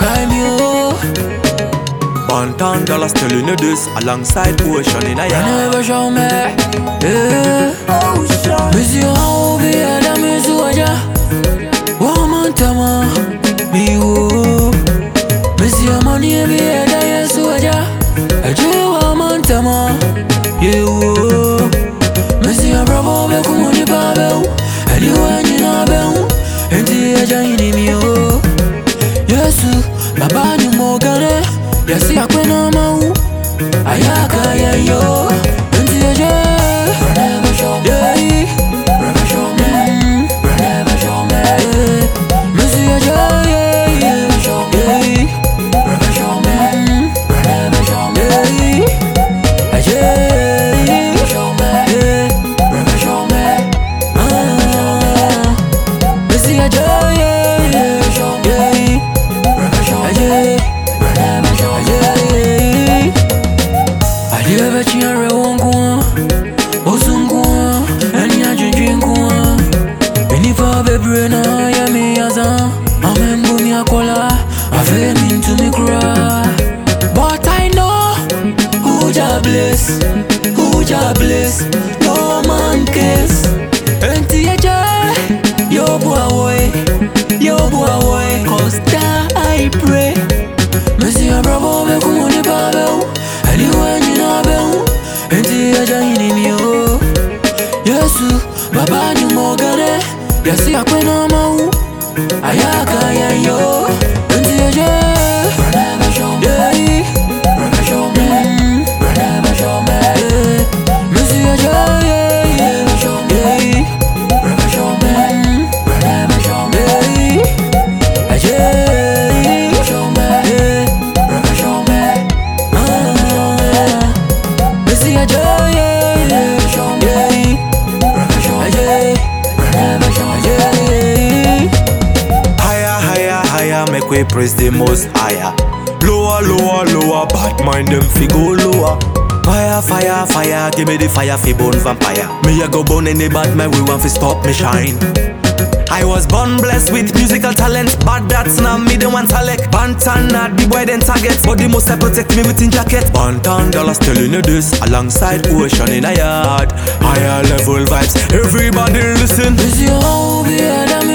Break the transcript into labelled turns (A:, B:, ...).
A: Kaimio, oh.
B: Bantan dollars telling you this alongside Ocean in a yard.
A: never show me. Yeah, Miss you how be a damn to aja. Woman tama, me your money be a damn to aja. Aja woman tama, 이름이요. 예수 마바뉴 모가레 야시아쿠에 나마우 아야가야요? Bless Who ja bless No man cares. Enti eje Yo bua way Yo way Cause that I pray. Messi a bravo be kumuni babe Anywhere you know be Enti aja ini mi o. Yesu baba ni mogane Yasi akwena mau Ayaka ya yo Enti
B: higher, praise the most higher. Lower, lower, lower, bad mind them fi go lower. Fire, fire, fire, give me the fire fi burn vampire. Me a go burn any bad man, we want fi stop me shine. I was born blessed with musical talent, but that's not me the one select. Bantan not the boy then target, but the most I protect me within jacket. Bantan dollars telling you this, alongside ocean in a yard. Higher level vibes, everybody listen.
A: Miss you how be a damn